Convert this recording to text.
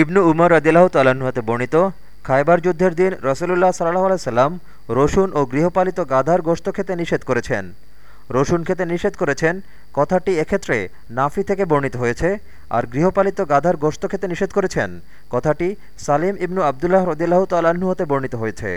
ইবনু উমর রদিল্লাহ তালাহতে বর্ণিত খায়বার যুদ্ধের দিন রসুলুল্লাহ সাল্লাহ সাল্লাম রসুন ও গৃহপালিত গাধার গোস্ত খেতে নিষেধ করেছেন। রসুন খেতে নিষেধ করেছেন কথাটি এক্ষেত্রে নাফি থেকে বর্ণিত হয়েছে, আর গৃহপালিত গাধার গোস্ত খেতে নিষেধ করেছেন কথাটি সালিম ইবনু আবদুল্লাহ রদিল্লাহ তালাহতে হতে বর্ণিত হয়েছে।